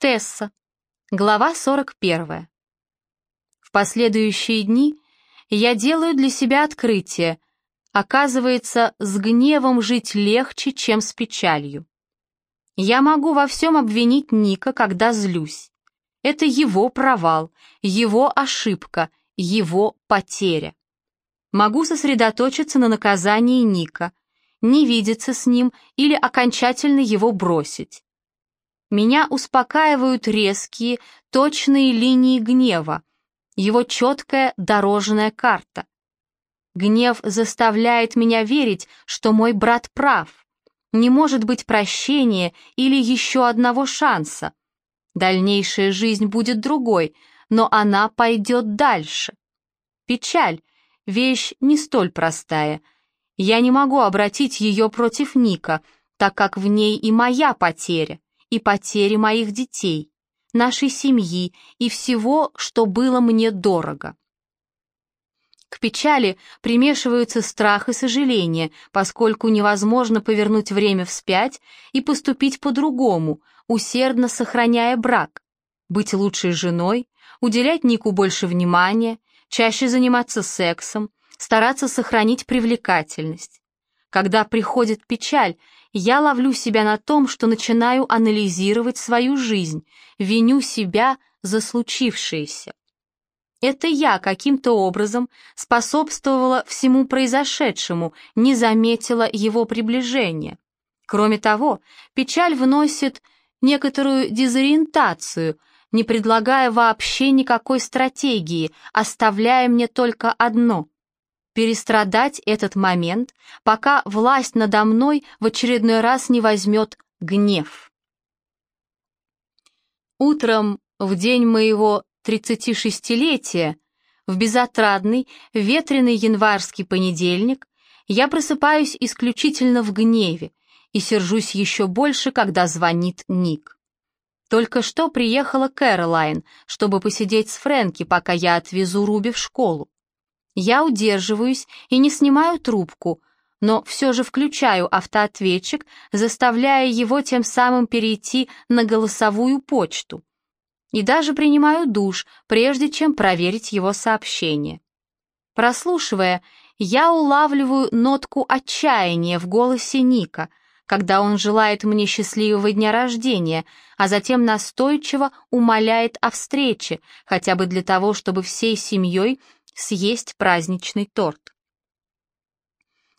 Тесса. Глава 41. В последующие дни я делаю для себя открытие. Оказывается, с гневом жить легче, чем с печалью. Я могу во всем обвинить Ника, когда злюсь. Это его провал, его ошибка, его потеря. Могу сосредоточиться на наказании Ника, не видеться с ним или окончательно его бросить. Меня успокаивают резкие, точные линии гнева, его четкая дорожная карта. Гнев заставляет меня верить, что мой брат прав. Не может быть прощения или еще одного шанса. Дальнейшая жизнь будет другой, но она пойдет дальше. Печаль — вещь не столь простая. Я не могу обратить ее против Ника, так как в ней и моя потеря и потери моих детей, нашей семьи и всего, что было мне дорого. К печали примешиваются страх и сожаление, поскольку невозможно повернуть время вспять и поступить по-другому, усердно сохраняя брак, быть лучшей женой, уделять Нику больше внимания, чаще заниматься сексом, стараться сохранить привлекательность. Когда приходит печаль, я ловлю себя на том, что начинаю анализировать свою жизнь, виню себя за случившееся. Это я каким-то образом способствовала всему произошедшему, не заметила его приближения. Кроме того, печаль вносит некоторую дезориентацию, не предлагая вообще никакой стратегии, оставляя мне только одно перестрадать этот момент, пока власть надо мной в очередной раз не возьмет гнев. Утром, в день моего 36-летия, в безотрадный, ветреный январский понедельник, я просыпаюсь исключительно в гневе и сержусь еще больше, когда звонит Ник. Только что приехала Кэролайн, чтобы посидеть с Фрэнки, пока я отвезу Руби в школу. Я удерживаюсь и не снимаю трубку, но все же включаю автоответчик, заставляя его тем самым перейти на голосовую почту. И даже принимаю душ, прежде чем проверить его сообщение. Прослушивая, я улавливаю нотку отчаяния в голосе Ника, когда он желает мне счастливого дня рождения, а затем настойчиво умоляет о встрече, хотя бы для того, чтобы всей семьей съесть праздничный торт.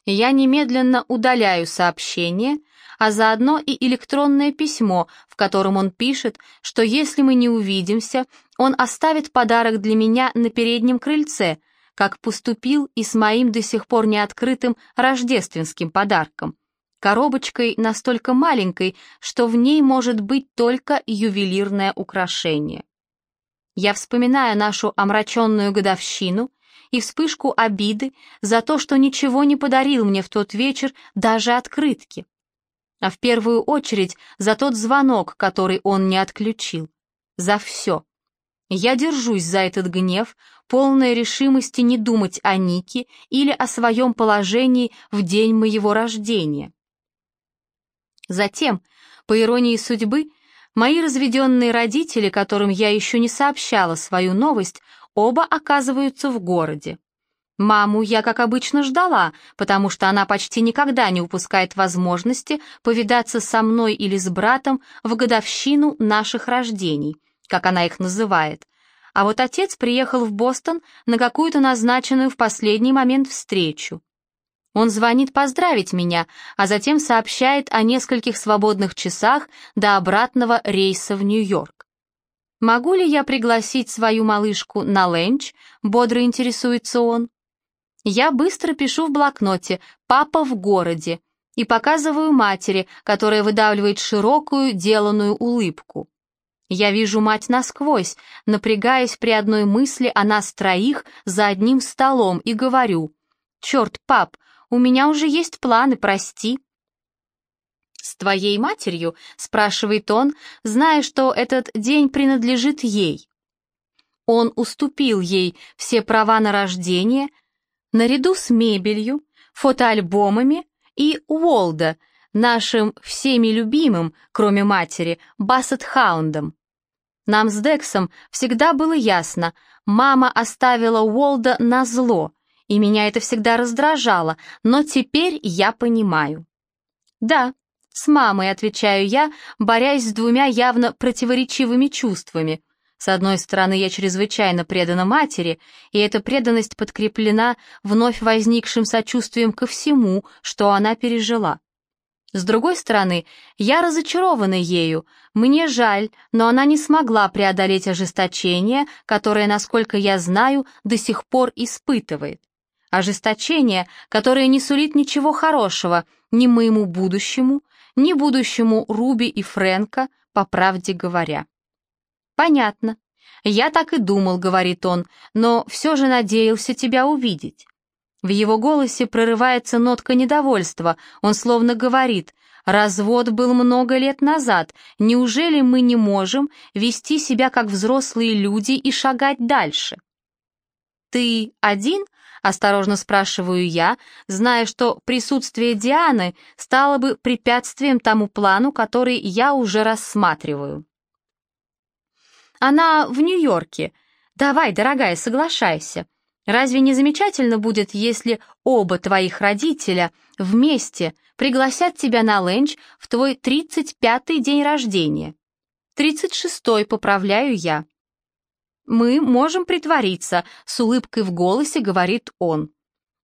Я немедленно удаляю сообщение, а заодно и электронное письмо, в котором он пишет, что если мы не увидимся, он оставит подарок для меня на переднем крыльце, как поступил и с моим до сих пор неоткрытым рождественским подарком, коробочкой настолько маленькой, что в ней может быть только ювелирное украшение. Я вспоминаю нашу омраченную годовщину и вспышку обиды за то, что ничего не подарил мне в тот вечер, даже открытки. А в первую очередь за тот звонок, который он не отключил. За все. Я держусь за этот гнев, полная решимости не думать о Нике или о своем положении в день моего рождения. Затем, по иронии судьбы, Мои разведенные родители, которым я еще не сообщала свою новость, оба оказываются в городе. Маму я, как обычно, ждала, потому что она почти никогда не упускает возможности повидаться со мной или с братом в годовщину наших рождений, как она их называет. А вот отец приехал в Бостон на какую-то назначенную в последний момент встречу. Он звонит поздравить меня, а затем сообщает о нескольких свободных часах до обратного рейса в Нью-Йорк. «Могу ли я пригласить свою малышку на ленч?» — бодро интересуется он. Я быстро пишу в блокноте «Папа в городе» и показываю матери, которая выдавливает широкую, деланную улыбку. Я вижу мать насквозь, напрягаясь при одной мысли о нас троих за одним столом и говорю «Черт, пап, у меня уже есть планы, прости». «С твоей матерью?» — спрашивает он, зная, что этот день принадлежит ей. Он уступил ей все права на рождение, наряду с мебелью, фотоальбомами и Уолда, нашим всеми любимым, кроме матери, Бассет-хаундом. Нам с Дексом всегда было ясно, мама оставила Уолда на зло, и меня это всегда раздражало, но теперь я понимаю. Да, с мамой, отвечаю я, борясь с двумя явно противоречивыми чувствами. С одной стороны, я чрезвычайно предана матери, и эта преданность подкреплена вновь возникшим сочувствием ко всему, что она пережила. С другой стороны, я разочарована ею, мне жаль, но она не смогла преодолеть ожесточение, которое, насколько я знаю, до сих пор испытывает. Ожесточение, которое не сулит ничего хорошего ни моему будущему, ни будущему Руби и Фрэнка, по правде говоря. «Понятно. Я так и думал», — говорит он, «но все же надеялся тебя увидеть». В его голосе прорывается нотка недовольства, он словно говорит, «Развод был много лет назад, неужели мы не можем вести себя как взрослые люди и шагать дальше?» «Ты один?» — осторожно спрашиваю я, зная, что присутствие Дианы стало бы препятствием тому плану, который я уже рассматриваю. «Она в Нью-Йорке. Давай, дорогая, соглашайся. Разве не замечательно будет, если оба твоих родителя вместе пригласят тебя на ленч в твой 35-й день рождения? 36-й, поправляю я. «Мы можем притвориться», — с улыбкой в голосе говорит он.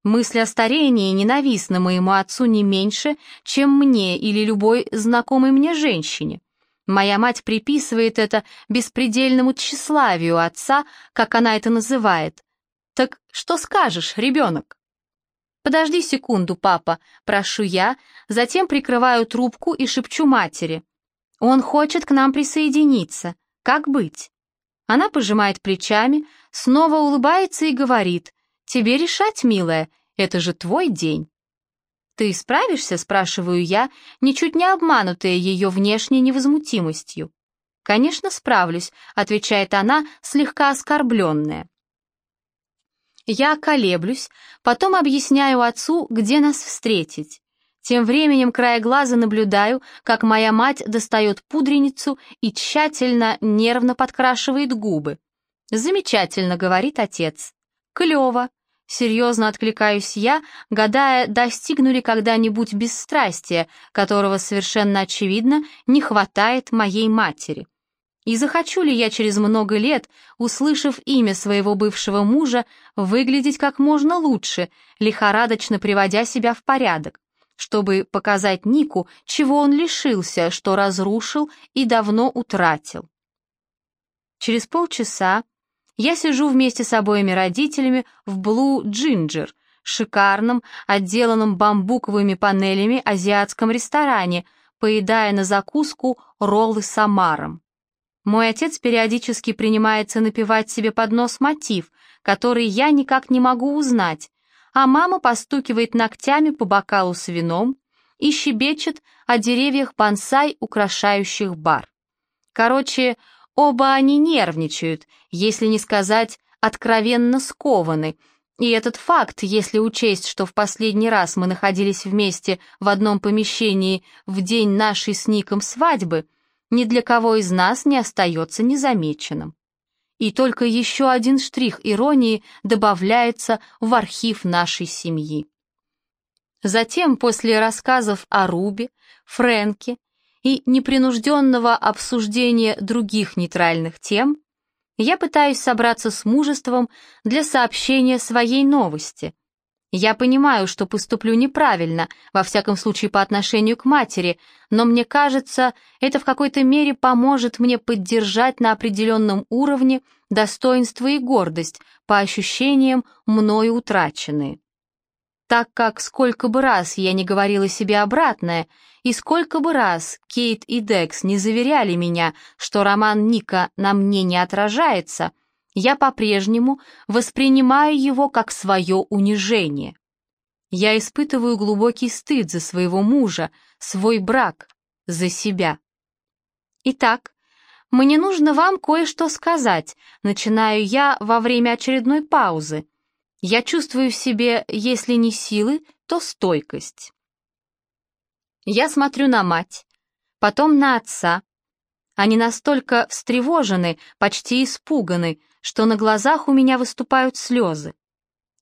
Мысль о старении ненавистна моему отцу не меньше, чем мне или любой знакомой мне женщине. Моя мать приписывает это беспредельному тщеславию отца, как она это называет. Так что скажешь, ребенок? Подожди секунду, папа, прошу я, затем прикрываю трубку и шепчу матери. Он хочет к нам присоединиться. Как быть? Она пожимает плечами, снова улыбается и говорит, «Тебе решать, милая, это же твой день». «Ты справишься?» — спрашиваю я, ничуть не обманутая ее внешней невозмутимостью. «Конечно, справлюсь», — отвечает она, слегка оскорбленная. Я колеблюсь, потом объясняю отцу, где нас встретить. Тем временем края глаза наблюдаю, как моя мать достает пудреницу и тщательно, нервно подкрашивает губы. «Замечательно», — говорит отец. «Клево», — серьезно откликаюсь я, гадая, достигну ли когда-нибудь бесстрастия, которого совершенно очевидно не хватает моей матери. И захочу ли я через много лет, услышав имя своего бывшего мужа, выглядеть как можно лучше, лихорадочно приводя себя в порядок? Чтобы показать Нику, чего он лишился, что разрушил и давно утратил. Через полчаса я сижу вместе с обоими родителями в Blue Ginger, шикарном, отделанном бамбуковыми панелями азиатском ресторане, поедая на закуску роллы с омаром. Мой отец периодически принимается напевать себе под нос мотив, который я никак не могу узнать, а мама постукивает ногтями по бокалу с вином и щебечет о деревьях бонсай, украшающих бар. Короче, оба они нервничают, если не сказать откровенно скованы, и этот факт, если учесть, что в последний раз мы находились вместе в одном помещении в день нашей с Ником свадьбы, ни для кого из нас не остается незамеченным и только еще один штрих иронии добавляется в архив нашей семьи. Затем, после рассказов о Рубе, Фрэнке и непринужденного обсуждения других нейтральных тем, я пытаюсь собраться с мужеством для сообщения своей новости — я понимаю, что поступлю неправильно, во всяком случае по отношению к матери, но мне кажется, это в какой-то мере поможет мне поддержать на определенном уровне достоинство и гордость, по ощущениям мною утраченные. Так как сколько бы раз я не говорила себе обратное, и сколько бы раз Кейт и Декс не заверяли меня, что роман Ника на мне не отражается — я по-прежнему воспринимаю его как свое унижение. Я испытываю глубокий стыд за своего мужа, свой брак, за себя. Итак, мне нужно вам кое-что сказать, начинаю я во время очередной паузы. Я чувствую в себе, если не силы, то стойкость. Я смотрю на мать, потом на отца, Они настолько встревожены, почти испуганы, что на глазах у меня выступают слезы.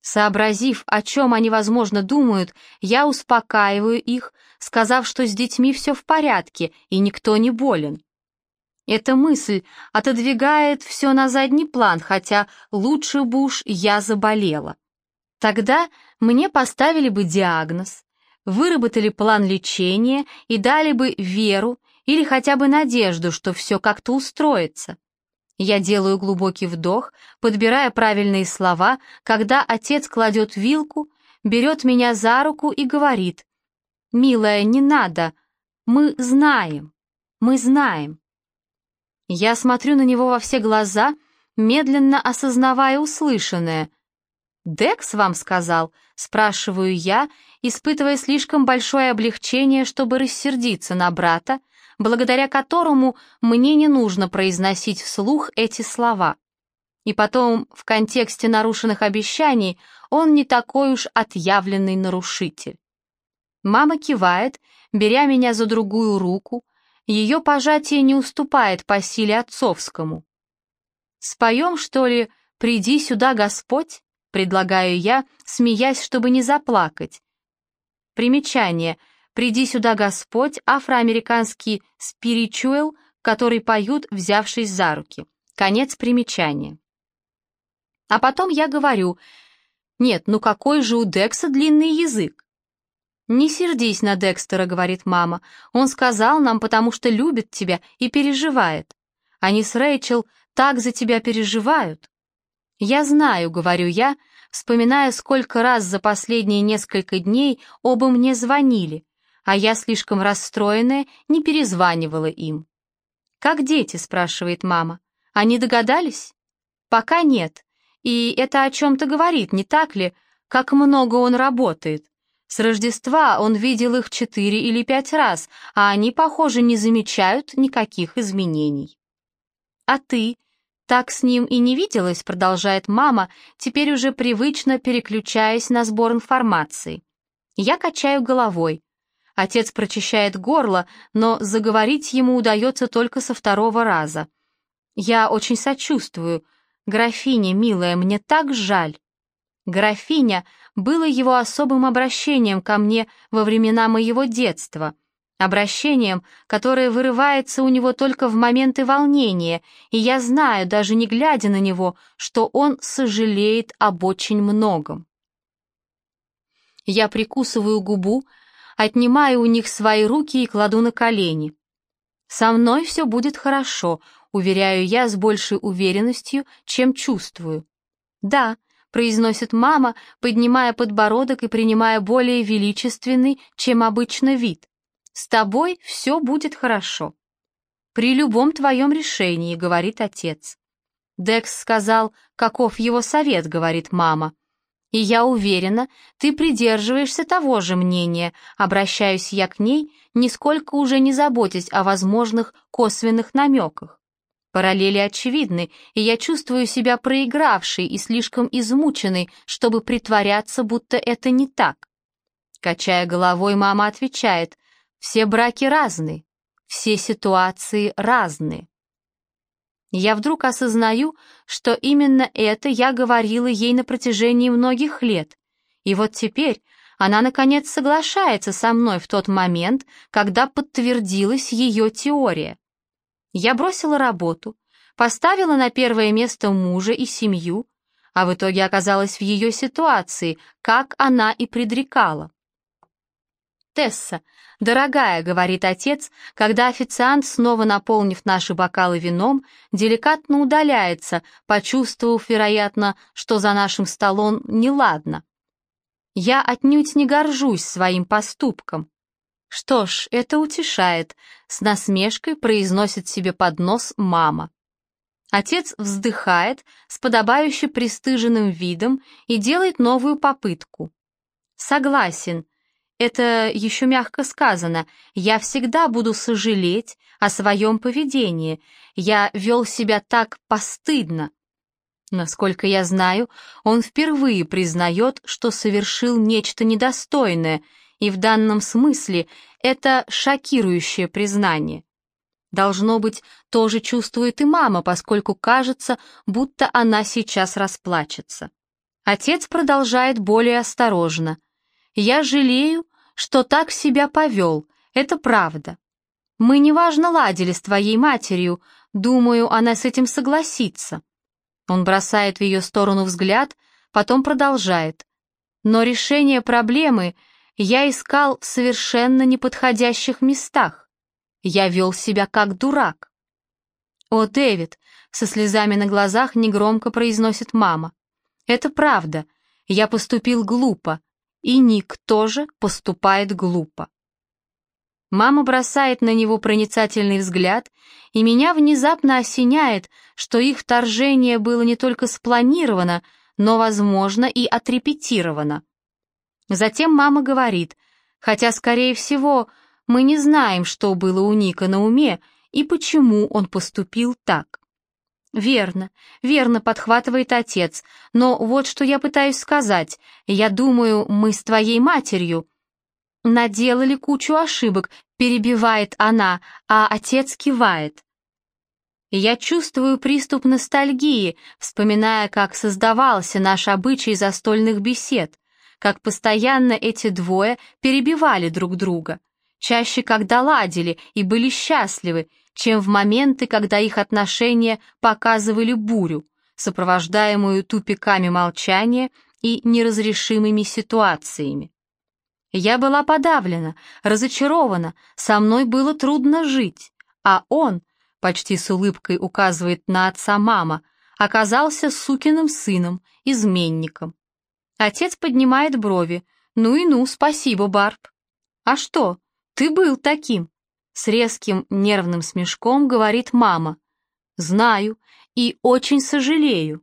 Сообразив, о чем они, возможно, думают, я успокаиваю их, сказав, что с детьми все в порядке и никто не болен. Эта мысль отодвигает все на задний план, хотя лучше бы уж я заболела. Тогда мне поставили бы диагноз, выработали план лечения и дали бы веру или хотя бы надежду, что все как-то устроится. Я делаю глубокий вдох, подбирая правильные слова, когда отец кладет вилку, берет меня за руку и говорит, «Милая, не надо, мы знаем, мы знаем». Я смотрю на него во все глаза, медленно осознавая услышанное. «Декс вам сказал?» — спрашиваю я, испытывая слишком большое облегчение, чтобы рассердиться на брата, благодаря которому мне не нужно произносить вслух эти слова. И потом, в контексте нарушенных обещаний, он не такой уж отъявленный нарушитель. Мама кивает, беря меня за другую руку, ее пожатие не уступает по силе отцовскому. «Споем, что ли, «Приди сюда, Господь», — предлагаю я, смеясь, чтобы не заплакать. Примечание — «Приди сюда, Господь» афроамериканский спиричуэл, который поют, взявшись за руки. Конец примечания. А потом я говорю, «Нет, ну какой же у Декса длинный язык?» «Не сердись на Декстера», — говорит мама. «Он сказал нам, потому что любит тебя и переживает. Они с Рэйчел так за тебя переживают». «Я знаю», — говорю я, вспоминая, сколько раз за последние несколько дней оба мне звонили, а я, слишком расстроенная, не перезванивала им. «Как дети?» — спрашивает мама. «Они догадались?» «Пока нет. И это о чем-то говорит, не так ли? Как много он работает. С Рождества он видел их четыре или пять раз, а они, похоже, не замечают никаких изменений». «А ты?» «Так с ним и не виделась», — продолжает мама, теперь уже привычно переключаясь на сбор информации. Я качаю головой. Отец прочищает горло, но заговорить ему удается только со второго раза. «Я очень сочувствую. Графиня, милая, мне так жаль». Графиня было его особым обращением ко мне во времена моего детства, обращением, которое вырывается у него только в моменты волнения, и я знаю, даже не глядя на него, что он сожалеет об очень многом. Я прикусываю губу, отнимаю у них свои руки и кладу на колени. «Со мной все будет хорошо», — уверяю я с большей уверенностью, чем чувствую. «Да», — произносит мама, поднимая подбородок и принимая более величественный, чем обычно вид. «С тобой все будет хорошо». «При любом твоем решении», — говорит отец. Декс сказал, каков его совет, говорит мама. И я уверена, ты придерживаешься того же мнения, обращаюсь я к ней, нисколько уже не заботясь о возможных косвенных намеках. Параллели очевидны, и я чувствую себя проигравшей и слишком измученной, чтобы притворяться, будто это не так. Качая головой, мама отвечает, все браки разные, все ситуации разные. Я вдруг осознаю, что именно это я говорила ей на протяжении многих лет. И вот теперь она, наконец, соглашается со мной в тот момент, когда подтвердилась ее теория. Я бросила работу, поставила на первое место мужа и семью, а в итоге оказалась в ее ситуации, как она и предрекала. «Тесса, дорогая», — говорит отец, когда официант, снова наполнив наши бокалы вином, деликатно удаляется, почувствовав, вероятно, что за нашим столом неладно. «Я отнюдь не горжусь своим поступком». «Что ж, это утешает», — с насмешкой произносит себе под нос мама. Отец вздыхает с подобающе пристыженным видом и делает новую попытку. «Согласен», это еще мягко сказано. Я всегда буду сожалеть о своем поведении. Я вел себя так постыдно. Насколько я знаю, он впервые признает, что совершил нечто недостойное, и в данном смысле это шокирующее признание. Должно быть, тоже чувствует и мама, поскольку кажется, будто она сейчас расплачется. Отец продолжает более осторожно. «Я жалею, что так себя повел, это правда. Мы неважно ладили с твоей матерью, думаю, она с этим согласится». Он бросает в ее сторону взгляд, потом продолжает. «Но решение проблемы я искал в совершенно неподходящих местах. Я вел себя как дурак». «О, Дэвид!» — со слезами на глазах негромко произносит мама. «Это правда. Я поступил глупо. И Ник тоже поступает глупо». Мама бросает на него проницательный взгляд, и меня внезапно осеняет, что их вторжение было не только спланировано, но, возможно, и отрепетировано. Затем мама говорит, хотя, скорее всего, мы не знаем, что было у Ника на уме и почему он поступил так. «Верно, верно», — подхватывает отец, «но вот что я пытаюсь сказать. Я думаю, мы с твоей матерью наделали кучу ошибок, перебивает она, а отец кивает. Я чувствую приступ ностальгии, вспоминая, как создавался наш обычай застольных бесед, как постоянно эти двое перебивали друг друга, чаще когда ладили и были счастливы, чем в моменты, когда их отношения показывали бурю, сопровождаемую тупиками молчания и неразрешимыми ситуациями. Я была подавлена, разочарована, со мной было трудно жить, а он, почти с улыбкой указывает на отца мама, оказался сукиным сыном, изменником. Отец поднимает брови. «Ну и ну, спасибо, Барб». «А что, ты был таким?» С резким нервным смешком говорит мама. «Знаю и очень сожалею.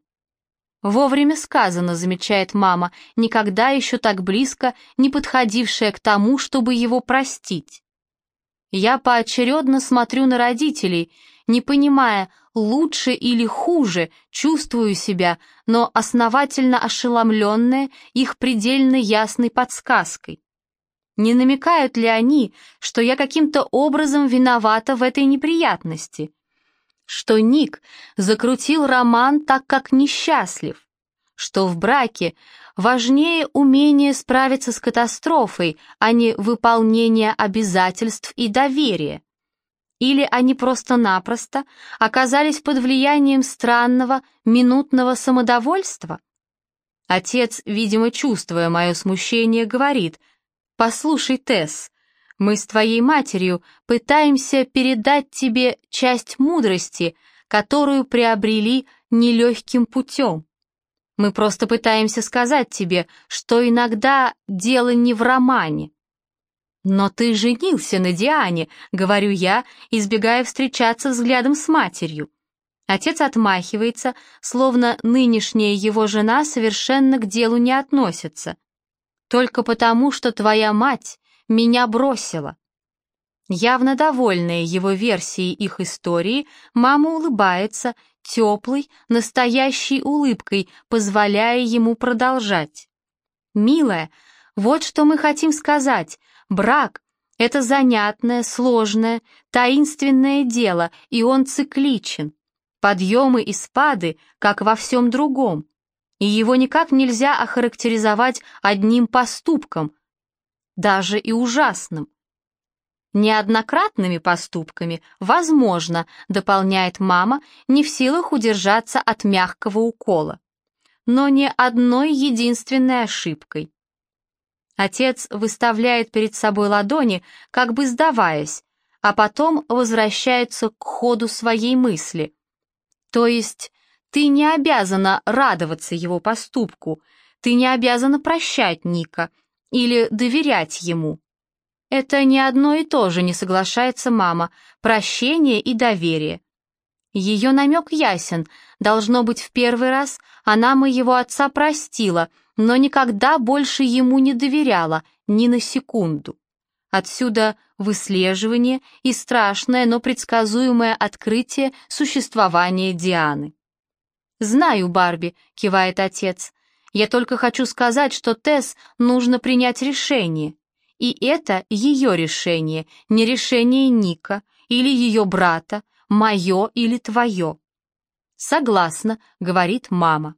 Вовремя сказано, замечает мама, никогда еще так близко не подходившая к тому, чтобы его простить. Я поочередно смотрю на родителей, не понимая, лучше или хуже чувствую себя, но основательно ошеломленная их предельно ясной подсказкой. Не намекают ли они, что я каким-то образом виновата в этой неприятности? что Ник закрутил роман так как несчастлив, что в браке важнее умение справиться с катастрофой, а не выполнение обязательств и доверия. Или они просто-напросто оказались под влиянием странного минутного самодовольства? Отец, видимо, чувствуя мое смущение, говорит, «Послушай, Тесс, мы с твоей матерью пытаемся передать тебе часть мудрости, которую приобрели нелегким путем. Мы просто пытаемся сказать тебе, что иногда дело не в романе. «Но ты женился на Диане», — говорю я, избегая встречаться взглядом с матерью. Отец отмахивается, словно нынешняя его жена совершенно к делу не относится. «Только потому, что твоя мать меня бросила. Явно довольная его версией их истории, мама улыбается теплой, настоящей улыбкой, позволяя ему продолжать. «Милая, вот что мы хотим сказать. Брак — это занятное, сложное, таинственное дело, и он цикличен. Подъемы и спады, как во всем другом. И его никак нельзя охарактеризовать одним поступком, даже и ужасным. Неоднократными поступками, возможно, дополняет мама, не в силах удержаться от мягкого укола, но не одной единственной ошибкой. Отец выставляет перед собой ладони, как бы сдаваясь, а потом возвращается к ходу своей мысли. То есть ты не обязана радоваться его поступку, ты не обязана прощать Ника, или доверять ему. Это не одно и то же, не соглашается мама, прощение и доверие. Ее намек ясен, должно быть, в первый раз она моего отца простила, но никогда больше ему не доверяла, ни на секунду. Отсюда выслеживание и страшное, но предсказуемое открытие существования Дианы. «Знаю, Барби», — кивает отец, я только хочу сказать, что Тесс нужно принять решение. И это ее решение, не решение Ника, или ее брата, мое или твое. Согласна, говорит мама.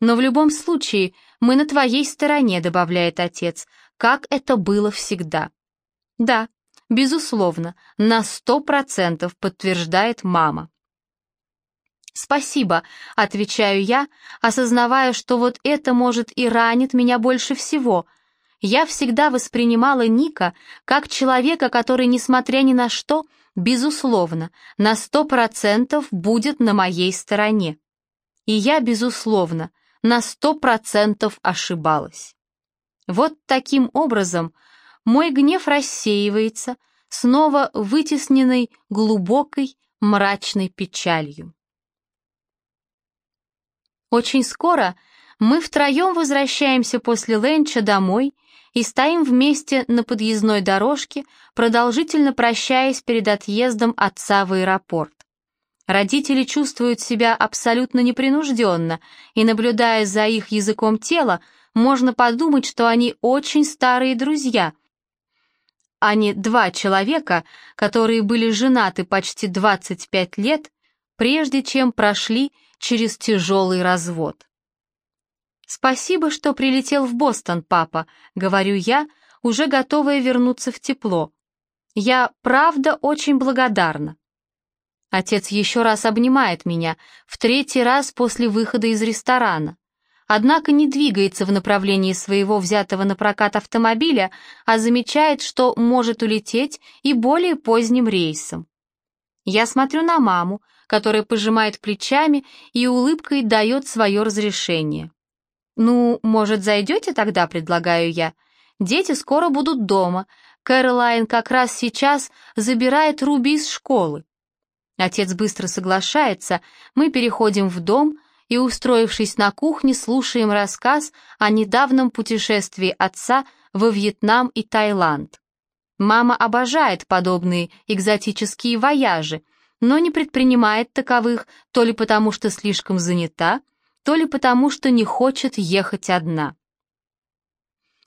Но в любом случае мы на твоей стороне, добавляет отец, как это было всегда. Да, безусловно, на сто процентов подтверждает мама. «Спасибо», — отвечаю я, осознавая, что вот это, может, и ранит меня больше всего. Я всегда воспринимала Ника как человека, который, несмотря ни на что, безусловно, на сто процентов будет на моей стороне. И я, безусловно, на сто процентов ошибалась. Вот таким образом мой гнев рассеивается, снова вытесненный глубокой мрачной печалью. Очень скоро мы втроем возвращаемся после ленча домой и стоим вместе на подъездной дорожке, продолжительно прощаясь перед отъездом отца в аэропорт. Родители чувствуют себя абсолютно непринужденно, и, наблюдая за их языком тела, можно подумать, что они очень старые друзья, а не два человека, которые были женаты почти 25 лет, прежде чем прошли через тяжелый развод. «Спасибо, что прилетел в Бостон, папа», — говорю я, уже готовая вернуться в тепло. «Я правда очень благодарна». Отец еще раз обнимает меня, в третий раз после выхода из ресторана. Однако не двигается в направлении своего взятого на прокат автомобиля, а замечает, что может улететь и более поздним рейсом. Я смотрю на маму, которая пожимает плечами и улыбкой дает свое разрешение. «Ну, может, зайдете тогда?» — предлагаю я. «Дети скоро будут дома. Кэролайн как раз сейчас забирает Руби из школы». Отец быстро соглашается, мы переходим в дом и, устроившись на кухне, слушаем рассказ о недавнем путешествии отца во Вьетнам и Таиланд. Мама обожает подобные экзотические вояжи — но не предпринимает таковых то ли потому, что слишком занята, то ли потому, что не хочет ехать одна.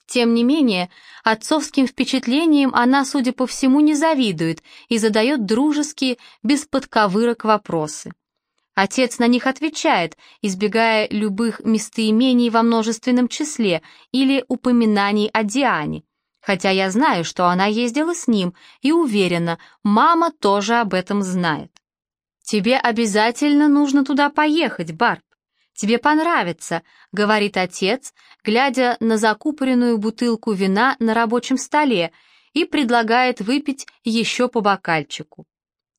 Тем не менее, отцовским впечатлением она, судя по всему, не завидует и задает дружеские, без подковырок вопросы. Отец на них отвечает, избегая любых местоимений во множественном числе или упоминаний о Диане, хотя я знаю, что она ездила с ним, и уверена, мама тоже об этом знает. «Тебе обязательно нужно туда поехать, Барб. Тебе понравится», — говорит отец, глядя на закупоренную бутылку вина на рабочем столе и предлагает выпить еще по бокальчику.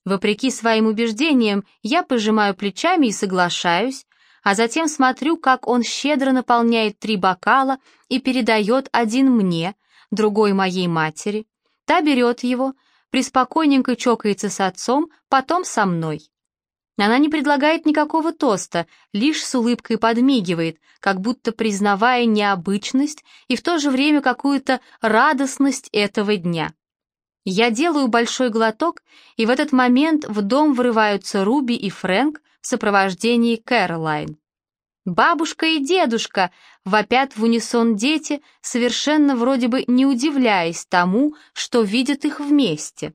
Вопреки своим убеждениям, я пожимаю плечами и соглашаюсь, а затем смотрю, как он щедро наполняет три бокала и передает один мне — другой моей матери. Та берет его, приспокойненько чокается с отцом, потом со мной. Она не предлагает никакого тоста, лишь с улыбкой подмигивает, как будто признавая необычность и в то же время какую-то радостность этого дня. Я делаю большой глоток, и в этот момент в дом врываются Руби и Фрэнк в сопровождении Кэролайн. «Бабушка и дедушка!» — вопят в унисон дети, совершенно вроде бы не удивляясь тому, что видят их вместе.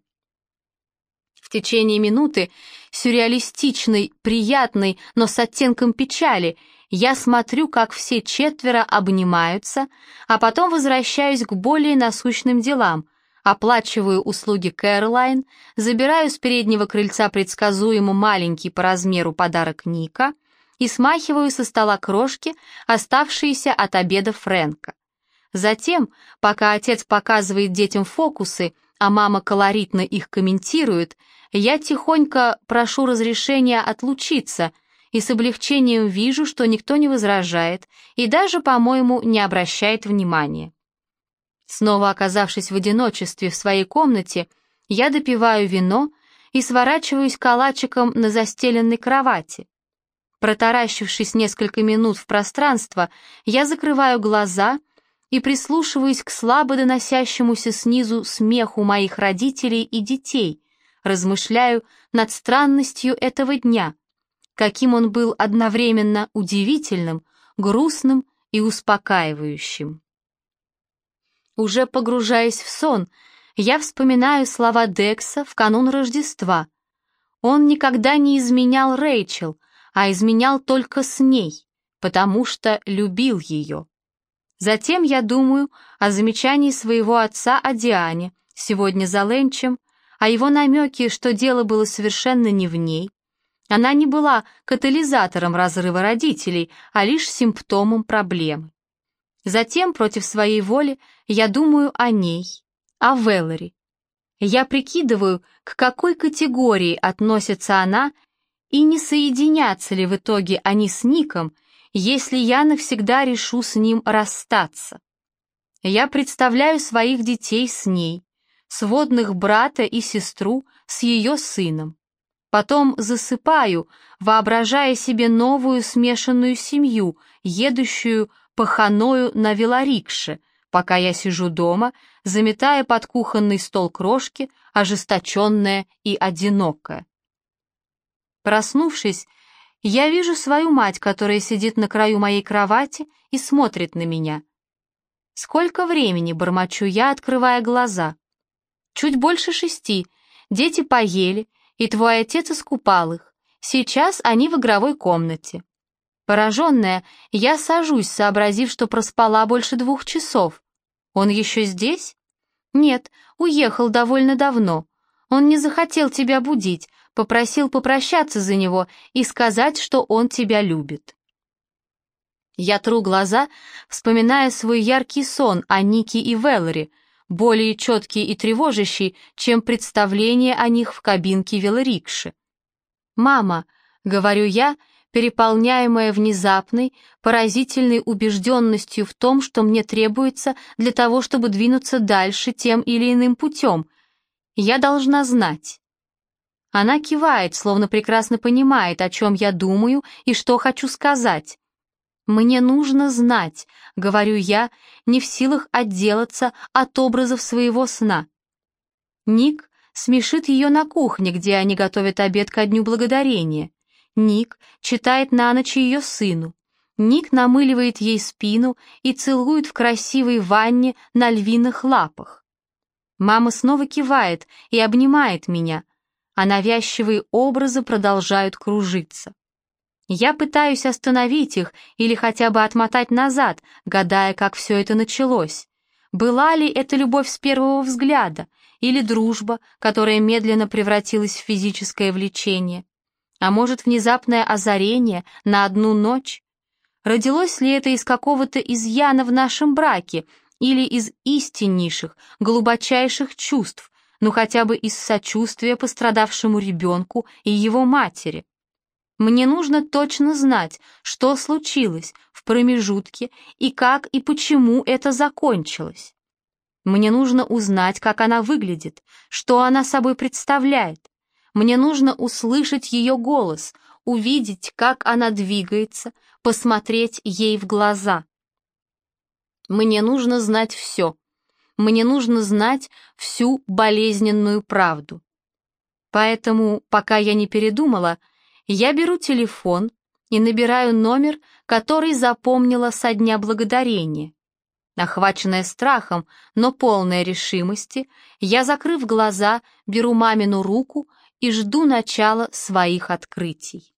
В течение минуты, сюрреалистичной, приятной, но с оттенком печали, я смотрю, как все четверо обнимаются, а потом возвращаюсь к более насущным делам, оплачиваю услуги Кэролайн, забираю с переднего крыльца предсказуемо маленький по размеру подарок Ника — и смахиваю со стола крошки, оставшиеся от обеда Фрэнка. Затем, пока отец показывает детям фокусы, а мама колоритно их комментирует, я тихонько прошу разрешения отлучиться и с облегчением вижу, что никто не возражает и даже, по-моему, не обращает внимания. Снова оказавшись в одиночестве в своей комнате, я допиваю вино и сворачиваюсь калачиком на застеленной кровати. Протаращившись несколько минут в пространство, я закрываю глаза и прислушиваюсь к слабо доносящемуся снизу смеху моих родителей и детей, размышляю над странностью этого дня, каким он был одновременно удивительным, грустным и успокаивающим. Уже погружаясь в сон, я вспоминаю слова Декса в канун Рождества. Он никогда не изменял Рэйчел, а изменял только с ней, потому что любил ее. Затем я думаю о замечании своего отца о Диане, сегодня за ленчем, о его намеке, что дело было совершенно не в ней. Она не была катализатором разрыва родителей, а лишь симптомом проблемы. Затем, против своей воли, я думаю о ней, о Веллари. Я прикидываю, к какой категории относится она и не соединятся ли в итоге они с Ником, если я навсегда решу с ним расстаться. Я представляю своих детей с ней, сводных брата и сестру с ее сыном. Потом засыпаю, воображая себе новую смешанную семью, едущую по Ханою на велорикше, пока я сижу дома, заметая под кухонный стол крошки, ожесточенная и одинокая. Проснувшись, я вижу свою мать, которая сидит на краю моей кровати и смотрит на меня. Сколько времени, бормочу я, открывая глаза. Чуть больше шести. Дети поели, и твой отец искупал их. Сейчас они в игровой комнате. Пораженная, я сажусь, сообразив, что проспала больше двух часов. Он еще здесь? Нет, уехал довольно давно. Он не захотел тебя будить, попросил попрощаться за него и сказать, что он тебя любит. Я тру глаза, вспоминая свой яркий сон о Нике и Велларе, более четкий и тревожащий, чем представление о них в кабинке велорикши. «Мама», — говорю я, переполняемая внезапной, поразительной убежденностью в том, что мне требуется для того, чтобы двинуться дальше тем или иным путем. Я должна знать. Она кивает, словно прекрасно понимает, о чем я думаю и что хочу сказать. «Мне нужно знать», — говорю я, не в силах отделаться от образов своего сна. Ник смешит ее на кухне, где они готовят обед ко Дню Благодарения. Ник читает на ночь ее сыну. Ник намыливает ей спину и целует в красивой ванне на львиных лапах. Мама снова кивает и обнимает меня, а навязчивые образы продолжают кружиться. Я пытаюсь остановить их или хотя бы отмотать назад, гадая, как все это началось. Была ли это любовь с первого взгляда или дружба, которая медленно превратилась в физическое влечение? А может, внезапное озарение на одну ночь? Родилось ли это из какого-то изъяна в нашем браке или из истиннейших, глубочайших чувств, ну хотя бы из сочувствия пострадавшему ребенку и его матери? Мне нужно точно знать, что случилось в промежутке и как и почему это закончилось. Мне нужно узнать, как она выглядит, что она собой представляет, мне нужно услышать ее голос, увидеть, как она двигается, посмотреть ей в глаза. Мне нужно знать все. Мне нужно знать всю болезненную правду. Поэтому, пока я не передумала, я беру телефон и набираю номер, который запомнила со дня благодарения. Охваченная страхом, но полная решимости, я, закрыв глаза, беру мамину руку и жду начала своих открытий.